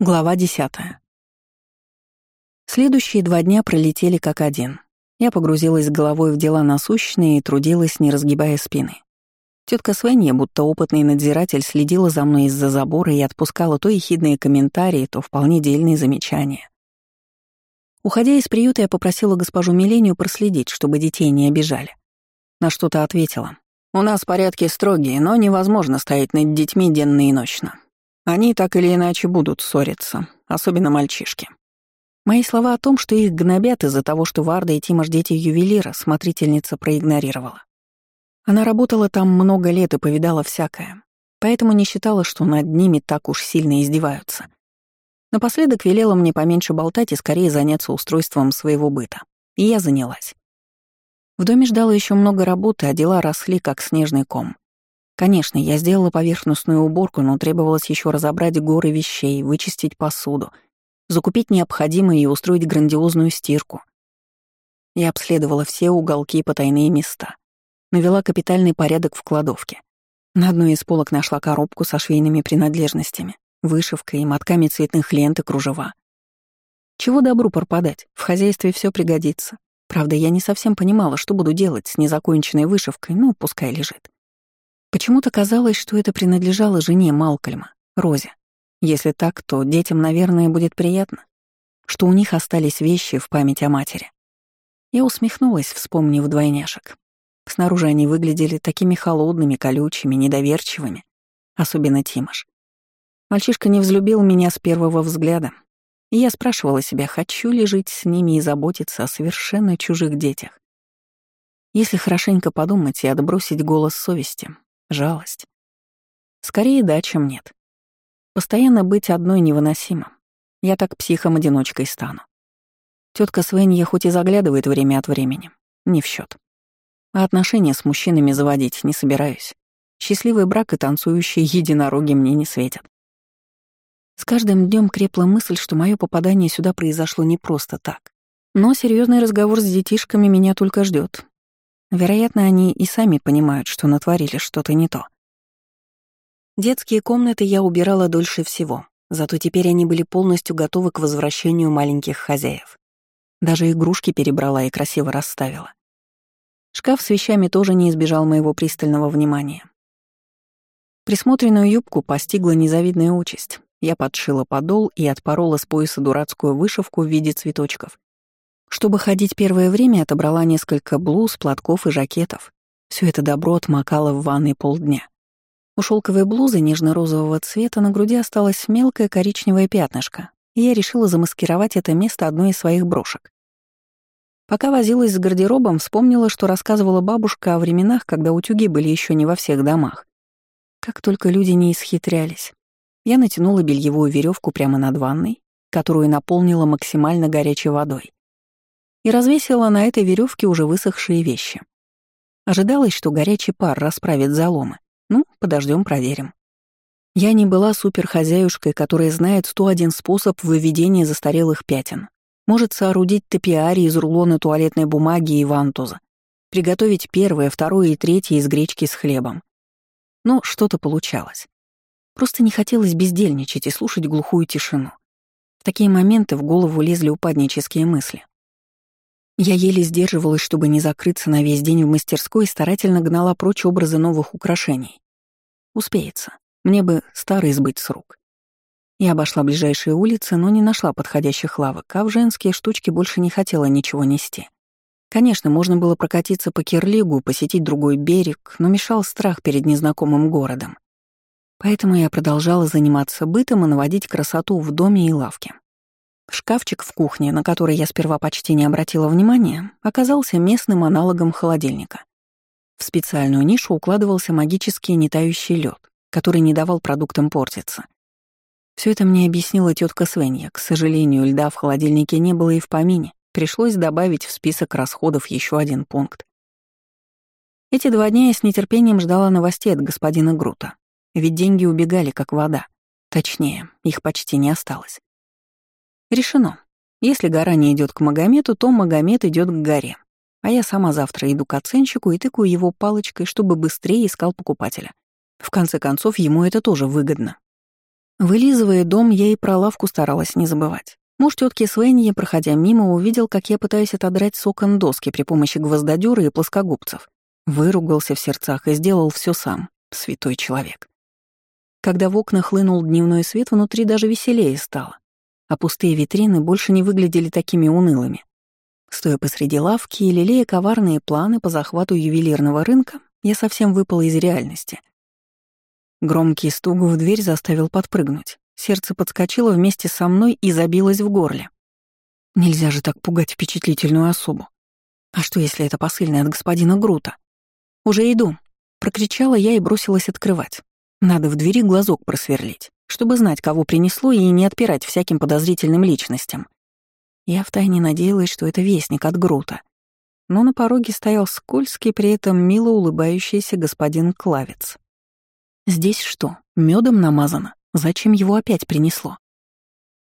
Глава десятая. Следующие два дня пролетели как один. Я погрузилась головой в дела насущные и трудилась, не разгибая спины. Тетка Свенья, будто опытный надзиратель, следила за мной из-за забора и отпускала то ехидные комментарии, то вполне дельные замечания. Уходя из приюта, я попросила госпожу Милению проследить, чтобы детей не обижали. На что-то ответила. «У нас порядки строгие, но невозможно стоять над детьми денно и ночно. Они так или иначе будут ссориться, особенно мальчишки. Мои слова о том, что их гнобят из-за того, что Варда и Тимош дети ювелира, смотрительница проигнорировала. Она работала там много лет и повидала всякое, поэтому не считала, что над ними так уж сильно издеваются. Напоследок велела мне поменьше болтать и скорее заняться устройством своего быта. И я занялась. В доме ждало еще много работы, а дела росли, как снежный ком. Конечно, я сделала поверхностную уборку, но требовалось еще разобрать горы вещей, вычистить посуду, закупить необходимое и устроить грандиозную стирку. Я обследовала все уголки и потайные места. Навела капитальный порядок в кладовке. На одной из полок нашла коробку со швейными принадлежностями, вышивкой и мотками цветных лент и кружева. Чего добру пропадать, в хозяйстве все пригодится. Правда, я не совсем понимала, что буду делать с незаконченной вышивкой, ну, пускай лежит. Почему-то казалось, что это принадлежало жене Малкольма, Розе. Если так, то детям, наверное, будет приятно, что у них остались вещи в память о матери. Я усмехнулась, вспомнив двойняшек. Снаружи они выглядели такими холодными, колючими, недоверчивыми, особенно Тимош. Мальчишка не взлюбил меня с первого взгляда, и я спрашивала себя, хочу ли жить с ними и заботиться о совершенно чужих детях. Если хорошенько подумать и отбросить голос совести, Жалость. Скорее да, чем нет. Постоянно быть одной невыносимо. Я так психом-одиночкой стану. Тетка Свенья хоть и заглядывает время от времени, не в счет. А отношения с мужчинами заводить не собираюсь. Счастливый брак и танцующие единороги мне не светят. С каждым днем крепла мысль, что мое попадание сюда произошло не просто так. Но серьезный разговор с детишками меня только ждет, Вероятно, они и сами понимают, что натворили что-то не то. Детские комнаты я убирала дольше всего, зато теперь они были полностью готовы к возвращению маленьких хозяев. Даже игрушки перебрала и красиво расставила. Шкаф с вещами тоже не избежал моего пристального внимания. Присмотренную юбку постигла незавидная участь. Я подшила подол и отпорола с пояса дурацкую вышивку в виде цветочков, чтобы ходить первое время, отобрала несколько блуз, платков и жакетов. Все это добро отмокало в ванной полдня. У шелковой блузы нежно-розового цвета на груди осталось мелкое коричневое пятнышко, и я решила замаскировать это место одной из своих брошек. Пока возилась с гардеробом, вспомнила, что рассказывала бабушка о временах, когда утюги были еще не во всех домах. Как только люди не исхитрялись. Я натянула бельевую веревку прямо над ванной, которую наполнила максимально горячей водой и развесила на этой веревке уже высохшие вещи. Ожидалось, что горячий пар расправит заломы. Ну, подождем, проверим. Я не была суперхозяюшкой, которая знает 101 способ выведения застарелых пятен. Может соорудить топиари из рулона туалетной бумаги и вантуза. Приготовить первое, второе и третье из гречки с хлебом. Но что-то получалось. Просто не хотелось бездельничать и слушать глухую тишину. В такие моменты в голову лезли упаднические мысли. Я еле сдерживалась, чтобы не закрыться на весь день в мастерской и старательно гнала прочь образы новых украшений. Успеется. Мне бы старый сбыть с рук. Я обошла ближайшие улицы, но не нашла подходящих лавок, а в женские штучки больше не хотела ничего нести. Конечно, можно было прокатиться по Кирлигу, посетить другой берег, но мешал страх перед незнакомым городом. Поэтому я продолжала заниматься бытом и наводить красоту в доме и лавке. Шкафчик в кухне, на который я сперва почти не обратила внимания, оказался местным аналогом холодильника. В специальную нишу укладывался магический нетающий лед, который не давал продуктам портиться. Все это мне объяснила тетка Свенья. К сожалению, льда в холодильнике не было и в помине. Пришлось добавить в список расходов еще один пункт. Эти два дня я с нетерпением ждала новостей от господина Грута. Ведь деньги убегали, как вода. Точнее, их почти не осталось. Решено. Если гора не идет к Магомету, то Магомед идет к горе. А я сама завтра иду к оценщику и тыкаю его палочкой, чтобы быстрее искал покупателя. В конце концов, ему это тоже выгодно. Вылизывая дом, я и про лавку старалась не забывать. Муж тетки Свеньи, проходя мимо, увидел, как я пытаюсь отодрать с окон доски при помощи гвоздодера и плоскогубцев. Выругался в сердцах и сделал все сам. Святой человек. Когда в окна хлынул дневной свет, внутри даже веселее стало, а пустые витрины больше не выглядели такими унылыми. Стоя посреди лавки и лелея коварные планы по захвату ювелирного рынка, я совсем выпала из реальности. Громкий стук в дверь заставил подпрыгнуть. Сердце подскочило вместе со мной и забилось в горле. Нельзя же так пугать впечатлительную особу. А что, если это посыльный от господина Грута? «Уже иду», — прокричала я и бросилась открывать. Надо в двери глазок просверлить, чтобы знать, кого принесло, и не отпирать всяким подозрительным личностям. Я втайне надеялась, что это вестник от Грута. Но на пороге стоял скользкий, при этом мило улыбающийся господин Клавец. Здесь что, медом намазано? Зачем его опять принесло?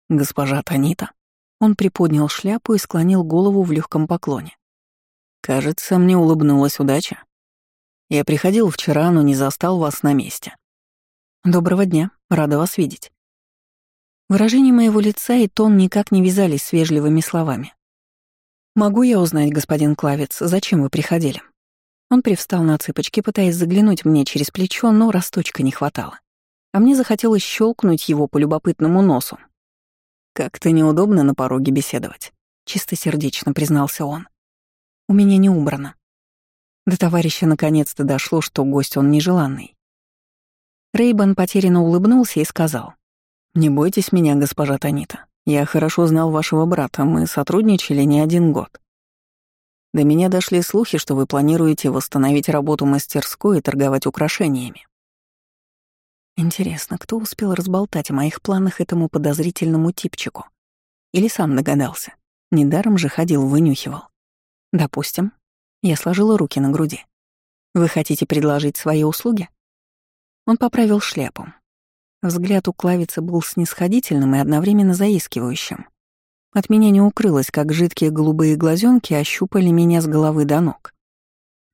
Госпожа Танита. Он приподнял шляпу и склонил голову в легком поклоне. Кажется, мне улыбнулась удача. Я приходил вчера, но не застал вас на месте. «Доброго дня, рада вас видеть». Выражение моего лица и тон никак не вязались с вежливыми словами. «Могу я узнать, господин Клавец, зачем вы приходили?» Он привстал на цыпочки, пытаясь заглянуть мне через плечо, но росточка не хватало. А мне захотелось щелкнуть его по любопытному носу. «Как-то неудобно на пороге беседовать», — чистосердечно признался он. «У меня не убрано». До товарища наконец-то дошло, что гость он нежеланный. Рейбан потерянно улыбнулся и сказал. «Не бойтесь меня, госпожа Танита. Я хорошо знал вашего брата, мы сотрудничали не один год. До меня дошли слухи, что вы планируете восстановить работу мастерской и торговать украшениями. Интересно, кто успел разболтать о моих планах этому подозрительному типчику? Или сам догадался? Недаром же ходил, вынюхивал. Допустим. Я сложила руки на груди. Вы хотите предложить свои услуги? Он поправил шляпу. Взгляд у Клавицы был снисходительным и одновременно заискивающим. От меня не укрылось, как жидкие голубые глазенки ощупали меня с головы до ног.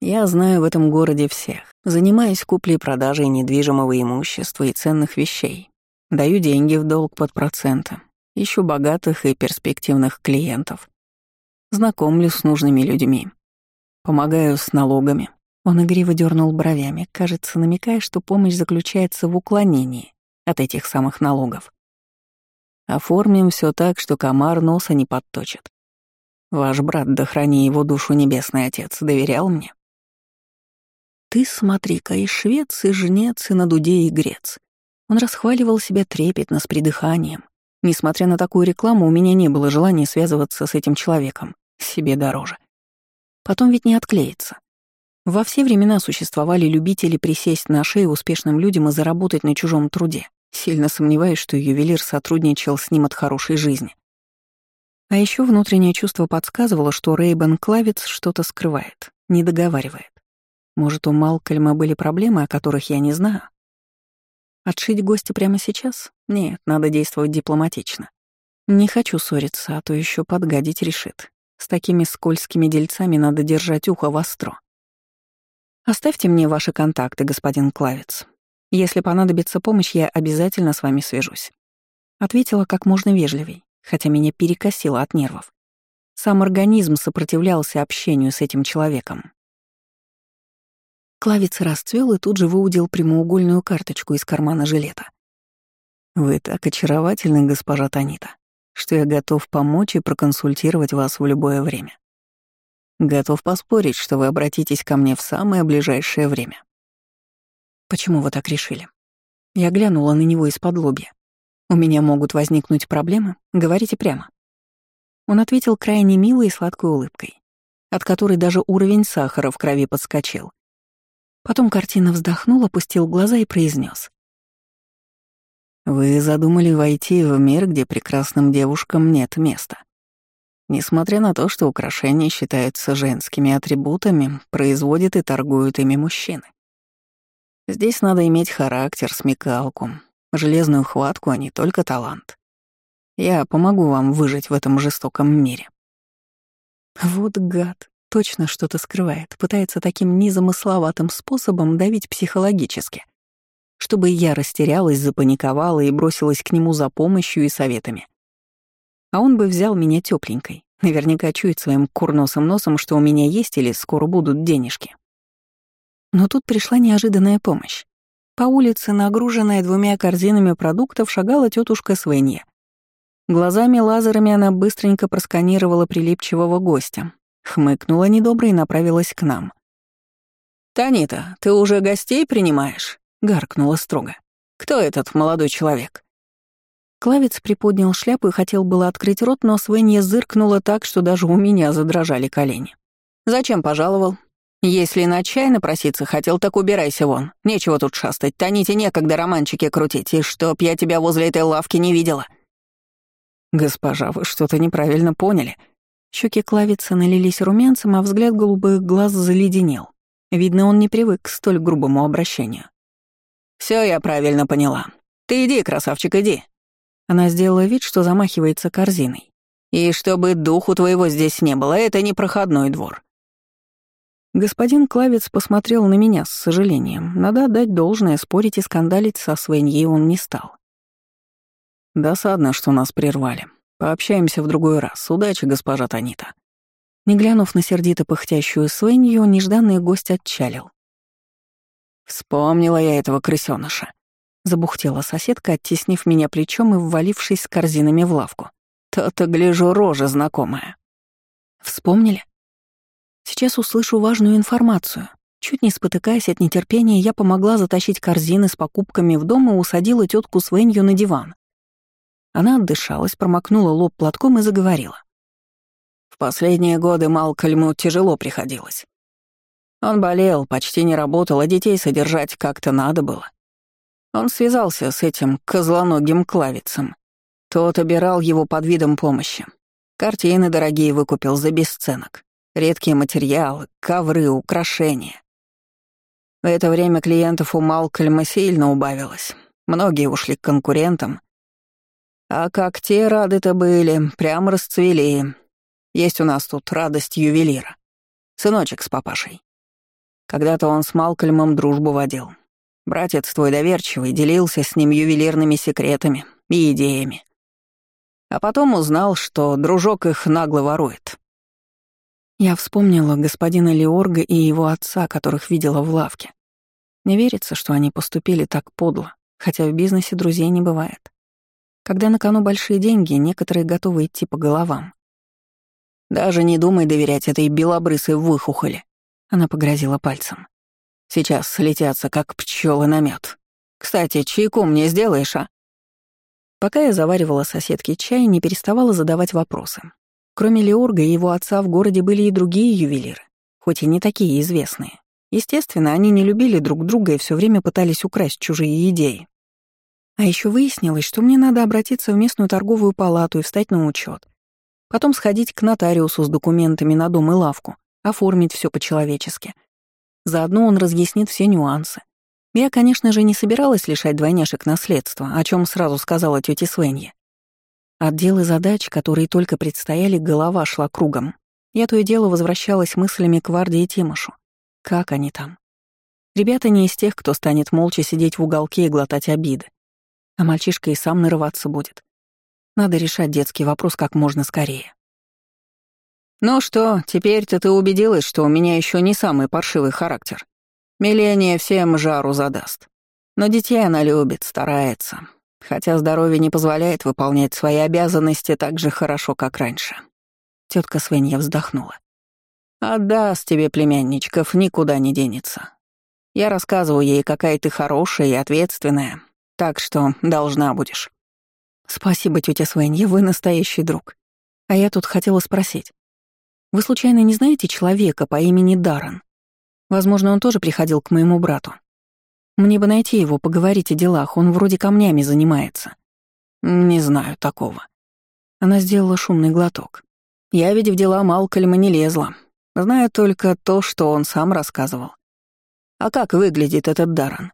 Я знаю в этом городе всех. Занимаюсь куплей-продажей недвижимого имущества и ценных вещей. Даю деньги в долг под проценты. Ищу богатых и перспективных клиентов. Знакомлю с нужными людьми. Помогаю с налогами, он игриво дернул бровями, кажется, намекая, что помощь заключается в уклонении от этих самых налогов. Оформим все так, что комар носа не подточит. Ваш брат, да храни его душу небесный отец, доверял мне. Ты смотри-ка, и швец, и жнец, и на дуде, и грец. Он расхваливал себя трепетно, с придыханием. Несмотря на такую рекламу, у меня не было желания связываться с этим человеком. Себе дороже. Потом ведь не отклеится. Во все времена существовали любители присесть на шею успешным людям и заработать на чужом труде. Сильно сомневаюсь, что ювелир сотрудничал с ним от хорошей жизни. А еще внутреннее чувство подсказывало, что Рейбен Клавец что-то скрывает, не договаривает. Может, у Малкольма были проблемы, о которых я не знаю? Отшить гостя прямо сейчас? Нет, надо действовать дипломатично. Не хочу ссориться, а то еще подгадить решит. С такими скользкими дельцами надо держать ухо востро. «Оставьте мне ваши контакты, господин Клавец. Если понадобится помощь, я обязательно с вами свяжусь». Ответила как можно вежливей, хотя меня перекосило от нервов. Сам организм сопротивлялся общению с этим человеком. Клавец расцвел и тут же выудил прямоугольную карточку из кармана жилета. «Вы так очаровательны, госпожа Танита, что я готов помочь и проконсультировать вас в любое время. Готов поспорить, что вы обратитесь ко мне в самое ближайшее время. Почему вы так решили? Я глянула на него из-под лобья. У меня могут возникнуть проблемы? Говорите прямо. Он ответил крайне милой и сладкой улыбкой, от которой даже уровень сахара в крови подскочил. Потом картина вздохнул, опустил глаза и произнес: «Вы задумали войти в мир, где прекрасным девушкам нет места. Несмотря на то, что украшения считаются женскими атрибутами, производят и торгуют ими мужчины. Здесь надо иметь характер, смекалку, железную хватку, а не только талант. Я помогу вам выжить в этом жестоком мире. Вот гад, точно что-то скрывает, пытается таким незамысловатым способом давить психологически. чтобы я растерялась, запаниковала и бросилась к нему за помощью и советами. А он бы взял меня тепленькой, наверняка чует своим курносым носом, что у меня есть или скоро будут денежки. Но тут пришла неожиданная помощь. По улице, нагруженная двумя корзинами продуктов, шагала тетушка Свенья. Глазами-лазерами она быстренько просканировала прилипчивого гостя, хмыкнула недобро и направилась к нам. «Танита, ты уже гостей принимаешь?» — гаркнула строго. «Кто этот молодой человек?» Клавец приподнял шляпу и хотел было открыть рот, но Свенья зыркнула так, что даже у меня задрожали колени. «Зачем пожаловал? Если на чай напроситься хотел, так убирайся вон. Нечего тут шастать, Таните некогда романчики крутить, и чтоб я тебя возле этой лавки не видела». «Госпожа, вы что-то неправильно поняли». Щеки Клавица налились румянцем, а взгляд голубых глаз заледенел. Видно, он не привык к столь грубому обращению. Все я правильно поняла. Ты иди, красавчик, иди». Она сделала вид, что замахивается корзиной. «И чтобы духу твоего здесь не было, это не проходной двор». Господин Клавец посмотрел на меня с сожалением. Надо отдать должное, спорить и скандалить со свиньей он не стал. «Досадно, что нас прервали. Пообщаемся в другой раз. Удачи, госпожа Танита». Не глянув на сердито пыхтящую свинью, нежданный гость отчалил. «Вспомнила я этого крысёныша», — забухтела соседка, оттеснив меня плечом и ввалившись с корзинами в лавку. «То-то, гляжу, рожа знакомая». «Вспомнили?» «Сейчас услышу важную информацию». Чуть не спотыкаясь от нетерпения, я помогла затащить корзины с покупками в дом и усадила тетку Свенью на диван. Она отдышалась, промокнула лоб платком и заговорила. В последние годы Малкольму тяжело приходилось. Он болел, почти не работал, а детей содержать как-то надо было. Он связался с этим козлоногим клавицем. Тот обирал его под видом помощи. Картины дорогие выкупил за бесценок. Редкие материалы, ковры, украшения. В это время клиентов у Малкольма сильно убавилось. Многие ушли к конкурентам. А как те рады-то были, прям расцвели, есть у нас тут радость ювелира. Сыночек с папашей. Когда-то он с Малкольмом дружбу водил. Братец твой доверчивый делился с ним ювелирными секретами и идеями. А потом узнал, что дружок их нагло ворует. Я вспомнила господина Леорга и его отца, которых видела в лавке. Не верится, что они поступили так подло, хотя в бизнесе друзей не бывает. Когда на кону большие деньги, некоторые готовы идти по головам. Даже не думай доверять этой белобрысой выхухоли. Она погрозила пальцем. Сейчас слетятся, как пчелы на мед. Кстати, чайку мне сделаешь, а? Пока я заваривала соседке чай, не переставала задавать вопросы. Кроме Леорга и его отца в городе были и другие ювелиры, хоть и не такие известные. Естественно, они не любили друг друга и все время пытались украсть чужие идеи. А еще выяснилось, что мне надо обратиться в местную торговую палату и встать на учет. Потом сходить к нотариусу с документами на дом и лавку, оформить все по-человечески. Заодно он разъяснит все нюансы. Я, конечно же, не собиралась лишать двойняшек наследства, о чем сразу сказала тете Свенье. Отделы и задач, которые только предстояли, голова шла кругом. Я то и дело возвращалась мыслями к Варде и Тимошу. Как они там? Ребята не из тех, кто станет молча сидеть в уголке и глотать обиды. А мальчишка и сам нарываться будет. Надо решать детский вопрос как можно скорее. «Ну что, теперь-то ты убедилась, что у меня еще не самый паршивый характер. Миления всем жару задаст. Но детей она любит, старается, хотя здоровье не позволяет выполнять свои обязанности так же хорошо, как раньше». Тетка Свенья вздохнула. «Отдаст тебе племянничков, никуда не денется. Я рассказываю ей, какая ты хорошая и ответственная, так что должна будешь». «Спасибо, тетя Свенья, вы настоящий друг. А я тут хотела спросить. Вы случайно не знаете человека по имени Даррен? Возможно, он тоже приходил к моему брату. Мне бы найти его, поговорить о делах, он вроде камнями занимается». «Не знаю такого». Она сделала шумный глоток. «Я ведь в дела Малкольма не лезла. Знаю только то, что он сам рассказывал. А как выглядит этот Даррен?»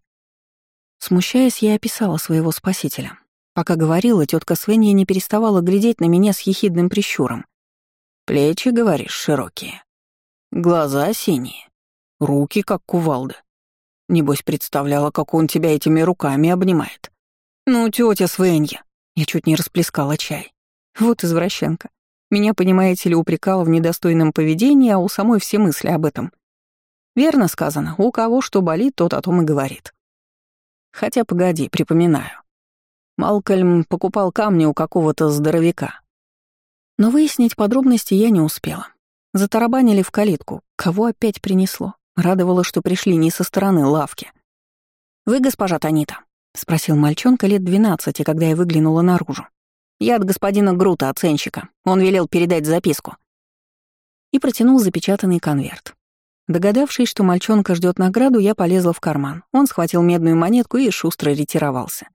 Смущаясь, я описала своего спасителя. Пока говорила, тетка Свенья не переставала глядеть на меня с ехидным прищуром. Плечи, говоришь, широкие. Глаза синие. Руки, как кувалда. Небось, представляла, как он тебя этими руками обнимает. Ну, тетя Свенья. Я чуть не расплескала чай. Вот извращенка. Меня, понимаете ли, упрекала в недостойном поведении, а у самой все мысли об этом. Верно сказано, у кого что болит, тот о том и говорит. Хотя, погоди, припоминаю. Малкольм покупал камни у какого-то здоровяка. Но выяснить подробности я не успела. Затарабанили в калитку. Кого опять принесло? Радовало, что пришли не со стороны лавки. «Вы госпожа Танита?» — спросил мальчонка лет двенадцати, когда я выглянула наружу. «Я от господина Грута, оценщика. Он велел передать записку». И протянул запечатанный конверт. Догадавшись, что мальчонка ждет награду, я полезла в карман. Он схватил медную монетку и шустро ретировался.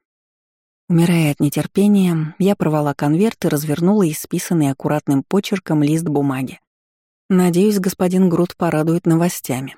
Умирая от нетерпения, я порвала конверт и развернула исписанный аккуратным почерком лист бумаги. Надеюсь, господин Грут порадует новостями.